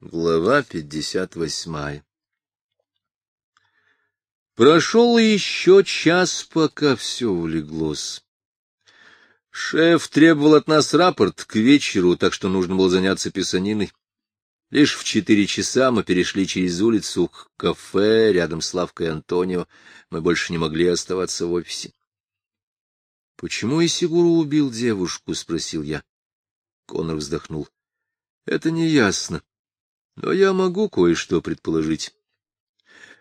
Глава пятьдесят восьмая Прошел еще час, пока все улеглось. Шеф требовал от нас рапорт к вечеру, так что нужно было заняться писаниной. Лишь в четыре часа мы перешли через улицу к кафе рядом с лавкой Антонио. Мы больше не могли оставаться в офисе. — Почему Исигуру убил девушку? — спросил я. Конор вздохнул. — Это не ясно. Но я могу кое-что предположить.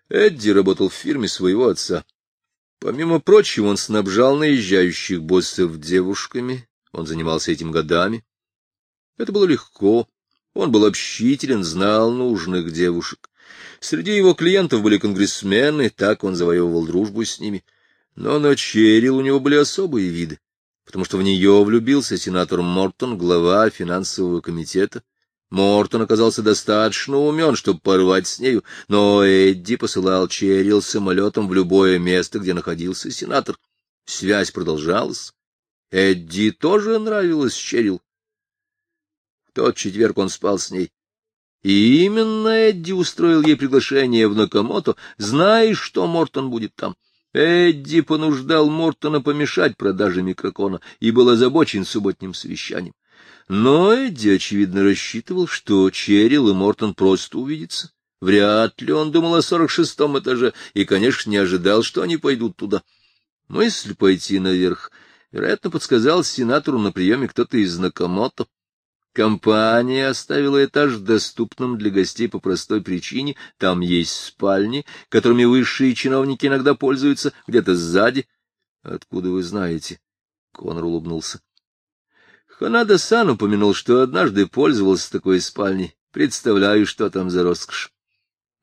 Эдди работал в фирме своего отца. Помимо прочего, он снабжал наезжающих боссов девушками, он занимался этим годами. Это было легко, он был общителен, знал нужных девушек. Среди его клиентов были конгрессмены, так он завоевывал дружбу с ними. Но на Черил у него были особые виды, потому что в нее влюбился сенатор Мортон, глава финансового комитета. Мортон оказался достаточно умен, чтобы порвать с нею, но Эдди посылал Черил самолетом в любое место, где находился сенатор. Связь продолжалась. Эдди тоже нравилась Черил. В тот четверг он спал с ней. И именно Эдди устроил ей приглашение в Накамото, зная, что Мортон будет там. Эдди понуждал Мортона помешать продаже микрокона и был озабочен субботним совещанием. Но Эдди, очевидно, рассчитывал, что Черил и Мортон просто увидятся. Вряд ли он думал о сорок шестом этаже и, конечно, не ожидал, что они пойдут туда. Мысль пойти наверх, вероятно, подсказал сенатору на приеме кто-то из Накамото. Компания оставила этаж доступным для гостей по простой причине. Там есть спальни, которыми высшие чиновники иногда пользуются, где-то сзади. — Откуда вы знаете? — Конор улыбнулся. Ханада-сан упомянул, что однажды пользовался такой спальней. Представляю, что там за роскошь.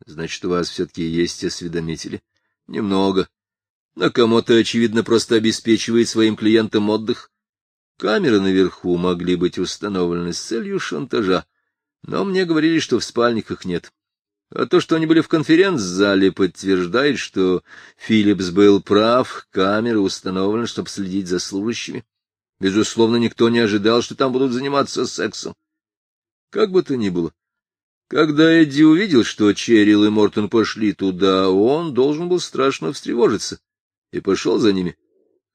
Значит, у вас все-таки есть осведомители? Немного. Но кому-то, очевидно, просто обеспечивает своим клиентам отдых. Камеры наверху могли быть установлены с целью шантажа, но мне говорили, что в спальнях их нет. А то, что они были в конференц-зале, подтверждает, что Филлипс был прав, камеры установлены, чтобы следить за служащими. Безусловно, никто не ожидал, что там будут заниматься сексом. Как бы то ни было, когда Эдди увидел, что Черил и Мортон пошли туда, он должен был страшно встревожиться и пошел за ними.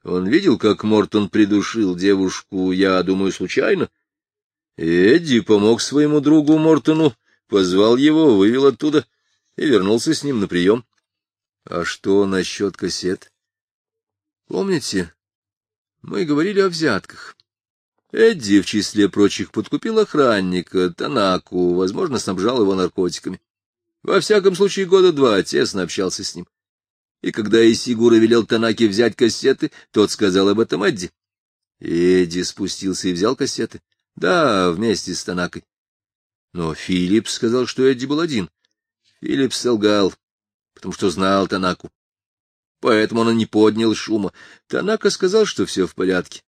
Он видел, как Мортон придушил девушку, я думаю, случайно. И Эдди помог своему другу Мортону, позвал его, вывел оттуда и вернулся с ним на прием. А что насчет кассет? Помните, мы говорили о взятках. Эдди, в числе прочих, подкупил охранника, Танаку, возможно, снабжал его наркотиками. Во всяком случае, года два тесно общался с ним. И когда Исигура велел Танаке взять кассеты, тот сказал об этом Эдди. Эдди спустился и взял кассеты. Да, вместе с Танакой. Но Филипп сказал, что Эдди был один. Филипп солгал, потому что знал Танаку. Поэтому он не поднял шума. Танака сказал, что все в порядке.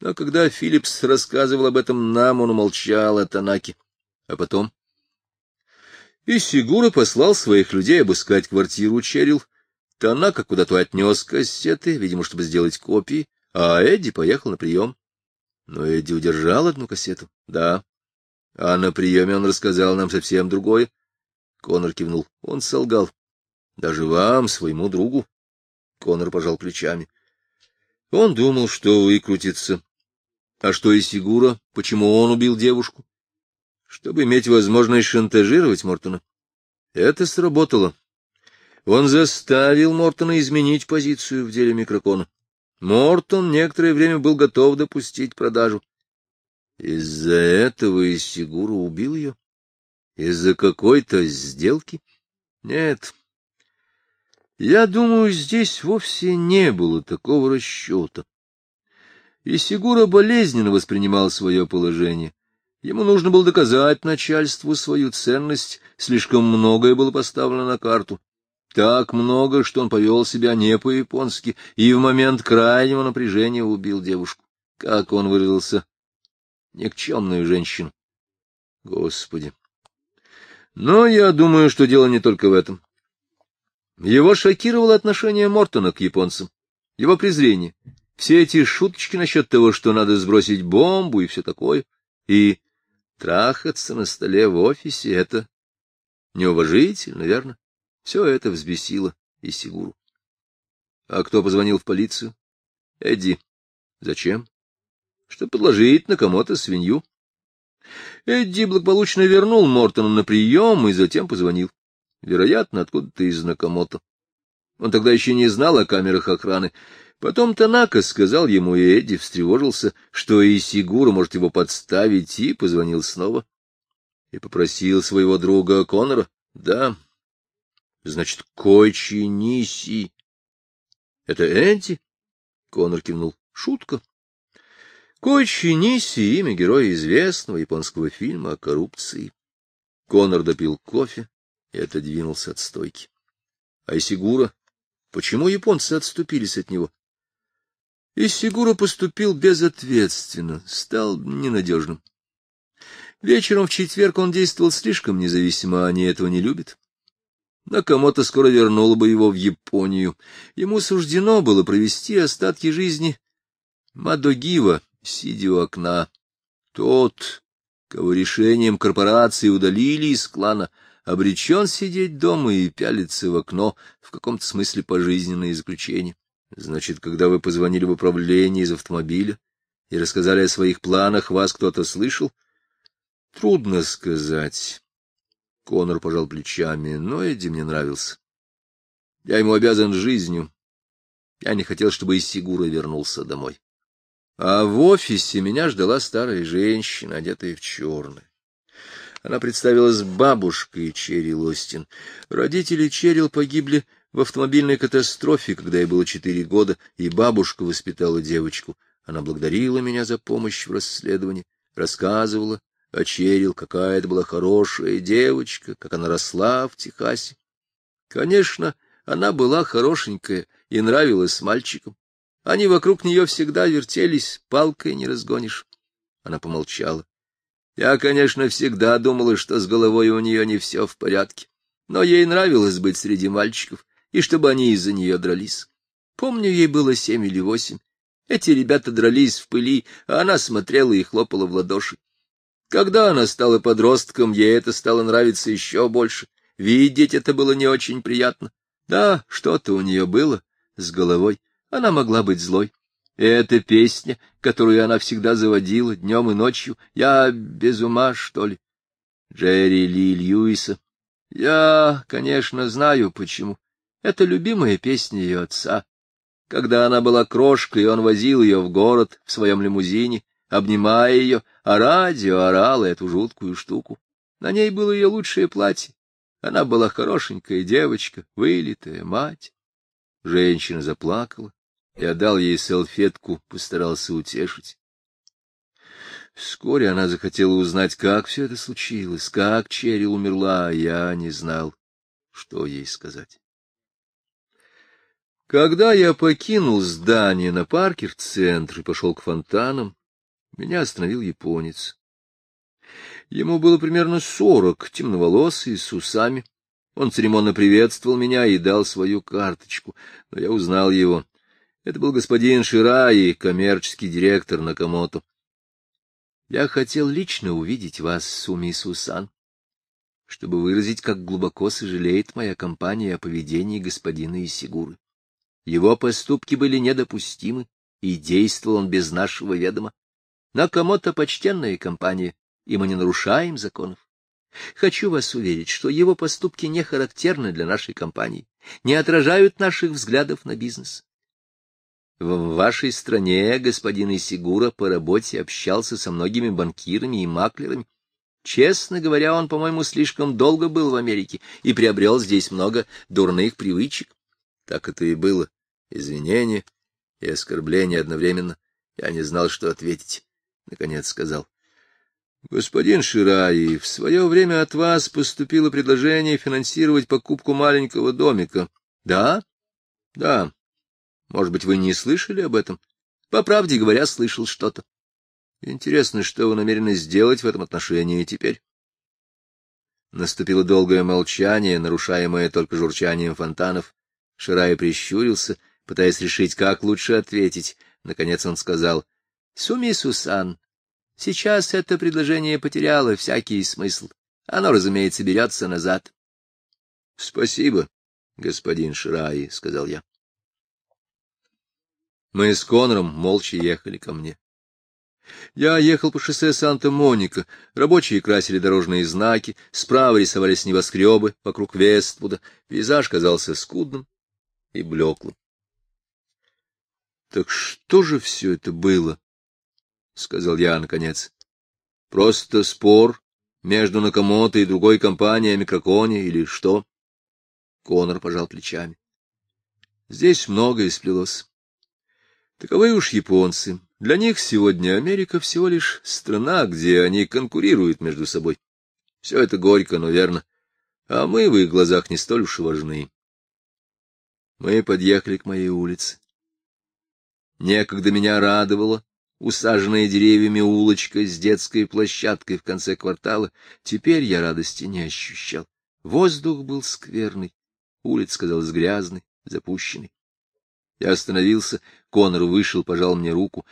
Но когда Филлипс рассказывал об этом нам, он умолчал о Танаке. А потом... И Сигура послал своих людей обыскать квартиру Черил. Танака куда-то отнес кассеты, видимо, чтобы сделать копии, а Эдди поехал на прием. Но Эдди удержал одну кассету. Да. А на приеме он рассказал нам совсем другое. Конор кивнул. Он солгал. Даже вам, своему другу. Конор пожал плечами. Он думал, что выкрутится. А что и Сигура? Почему он убил девушку? Чтобы иметь возможность шантажировать Мортона. Это сработало. Он заставил Мортона изменить позицию в деле микрокона. Мортон некоторое время был готов допустить продажу. Из-за этого и Сигура убил ее? Из-за какой-то сделки? Нет, я думаю, здесь вовсе не было такого расчета. И Сигура болезненно воспринимал свое положение. Ему нужно было доказать начальству свою ценность, слишком многое было поставлено на карту. Так много, что он повел себя не по-японски и в момент крайнего напряжения убил девушку. Как он выразился? Никчемную женщину. Господи! Но я думаю, что дело не только в этом. Его шокировало отношение Мортона к японцам, его презрение, все эти шуточки насчет того, что надо сбросить бомбу и все такое. И Трахаться на столе в офисе — это неуважительно, верно? Все это взбесило и Сигуру. А кто позвонил в полицию? Эдди. Зачем? Чтобы подложить на кому-то свинью. Эдди благополучно вернул Мортона на прием и затем позвонил. Вероятно, откуда-то из Накамото. Он тогда еще не знал о камерах охраны. Потом Танака сказал ему, и Эдди встревожился, что и Сигура может его подставить, и позвонил снова. И попросил своего друга Конора. Да, значит, Койчи Ниси — Это Эдди? Конор кивнул. — Шутка. Койчи Ниси — имя героя известного японского фильма о коррупции. Конор допил кофе и отодвинулся от стойки. А Исигура? Почему японцы отступились от него? Исигура поступил безответственно, стал ненадежным. Вечером в четверг он действовал слишком независимо, а они этого не любят. Накамото скоро вернула бы его в Японию. Ему суждено было провести остатки жизни Мадогива, сидя у окна. Тот, кого решением корпорации удалили из клана, обречен сидеть дома и пялиться в окно, в каком-то смысле пожизненное заключение. Значит, когда вы позвонили в управление из автомобиля и рассказали о своих планах, вас кто-то слышал? Трудно сказать. Конор пожал плечами, но Эдди мне нравился. Я ему обязан жизнью. Я не хотел, чтобы из Сигура вернулся домой. А в офисе меня ждала старая женщина, одетая в черное. Она представилась бабушкой Черри Лостин. Родители Черрил погибли в автомобильной катастрофе, когда ей было четыре года, и бабушка воспитала девочку. Она благодарила меня за помощь в расследовании, рассказывала очерил, какая это была хорошая девочка, как она росла в Техасе. Конечно, она была хорошенькая и нравилась мальчикам. Они вокруг нее всегда вертелись, палкой не разгонишь. Она помолчала. Я, конечно, всегда думала, что с головой у нее не все в порядке, но ей нравилось быть среди мальчиков, и чтобы они из-за нее дрались. Помню, ей было семь или восемь. Эти ребята дрались в пыли, а она смотрела и хлопала в ладоши. Когда она стала подростком, ей это стало нравиться еще больше. Видеть это было не очень приятно. Да, что-то у нее было с головой. Она могла быть злой. Эта песня, которую она всегда заводила днем и ночью, я без ума, что ли? Джерри Ли Льюиса. Я, конечно, знаю, почему. Это любимая песня ее отца. Когда она была крошкой, он возил ее в город в своем лимузине, обнимая ее, а радио орало эту жуткую штуку. На ней было ее лучшее платье. Она была хорошенькая девочка, вылитая мать. Женщина заплакала. Я дал ей салфетку, постарался утешить. Вскоре она захотела узнать, как все это случилось, как Черри умерла, а я не знал, что ей сказать. Когда я покинул здание на Паркер-центр и пошел к фонтанам, меня остановил японец. Ему было примерно сорок, темноволосый, с усами. Он церемонно приветствовал меня и дал свою карточку, но я узнал его. Это был господин Шираи, коммерческий директор Накамото. Я хотел лично увидеть вас, Суми Сусан, чтобы выразить, как глубоко сожалеет моя компания о поведении господина Исигуры. Его поступки были недопустимы, и действовал он без нашего ведома. Накамото — почтенная компания, и мы не нарушаем законов. Хочу вас уверить, что его поступки не характерны для нашей компании, не отражают наших взглядов на бизнес. В вашей стране господин Исигура по работе общался со многими банкирами и маклерами. Честно говоря, он, по-моему, слишком долго был в Америке и приобрел здесь много дурных привычек. Так это и было. Извинения и оскорбления одновременно. Я не знал, что ответить наконец сказал. — Господин Шираи, в свое время от вас поступило предложение финансировать покупку маленького домика. — Да? — Да. Может быть, вы не слышали об этом? По правде говоря, слышал что-то. Интересно, что вы намерены сделать в этом отношении теперь? Наступило долгое молчание, нарушаемое только журчанием фонтанов. Ширай прищурился, пытаясь решить, как лучше ответить. Наконец он сказал — Суми Сусан, Сейчас это предложение потеряло всякий смысл. Оно, разумеется, берется назад. — Спасибо, господин Шираи, — сказал я. Мы с Конором молча ехали ко мне. Я ехал по шоссе Санта-Моника, рабочие красили дорожные знаки, справа рисовались небоскребы вокруг Вествуда, пейзаж казался скудным и блеклым. — Так что же все это было? — сказал я наконец. — Просто спор между Накамото и другой компанией о микроконе или что? Конор пожал плечами. Здесь многое сплелось. Таковы уж японцы. Для них сегодня Америка всего лишь страна, где они конкурируют между собой. Все это горько, но верно. А мы в их глазах не столь уж важны. Мы подъехали к моей улице. Некогда меня радовало усаженная деревьями улочка с детской площадкой в конце квартала. Теперь я радости не ощущал. Воздух был скверный, улица казалась грязной, запущенной. Я остановился, Конор вышел, пожал мне руку.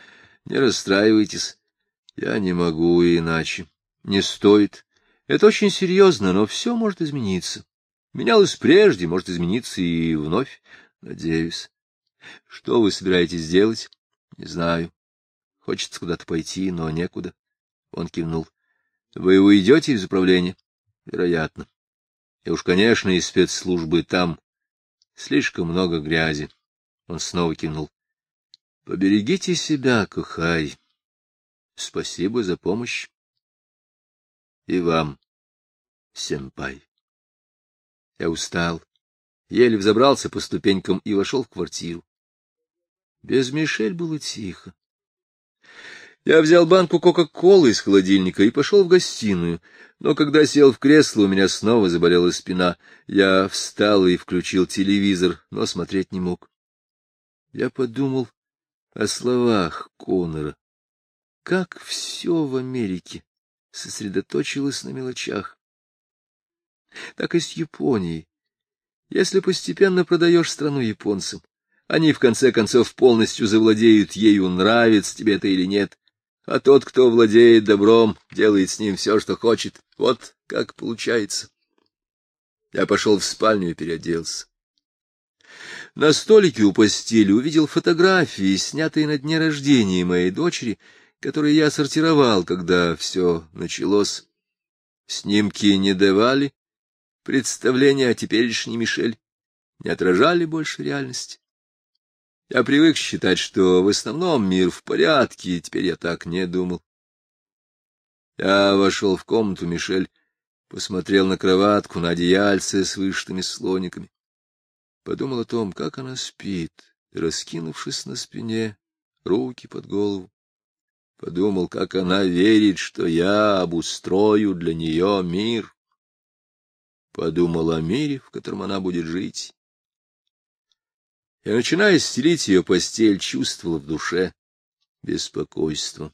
Не расстраивайтесь, я не могу иначе. Не стоит. Это очень серьезно, но все может измениться. Менялось прежде, может измениться и вновь, надеюсь. Что вы собираетесь делать? Не знаю. Хочется куда-то пойти, но некуда. Он кивнул. Вы уйдете из управления? Вероятно. И уж, конечно, из спецслужбы там слишком много грязи. Он снова кивнул. Поберегите себя, Кухай. Спасибо за помощь. И вам, сенпай. Я устал, еле взобрался по ступенькам и вошел в квартиру. Без Мишель было тихо. Я взял банку Кока-Колы из холодильника и пошел в гостиную, но когда сел в кресло, у меня снова заболела спина. Я встал и включил телевизор, но смотреть не мог. Я подумал о словах Коннора. Как все в Америке сосредоточилось на мелочах. Так и с Японией. Если постепенно продаешь страну японцам, они в конце концов полностью завладеют ею, нравится тебе это или нет. А тот, кто владеет добром, делает с ним все, что хочет. Вот как получается. Я пошел в спальню и переоделся. На столике у постели увидел фотографии, снятые на дне рождения моей дочери, которые я сортировал, когда все началось. Снимки не давали представления о теперешней Мишель, не отражали больше реальности. Я привык считать, что в основном мир в порядке, и теперь я так не думал. Я вошел в комнату Мишель, посмотрел на кроватку, на одеяльце с вышитыми слониками. Подумал о том, как она спит, раскинувшись на спине, руки под голову. Подумал, как она верит, что я обустрою для нее мир. Подумал о мире, в котором она будет жить и, начиная стелить ее постель, чувствовала в душе беспокойство.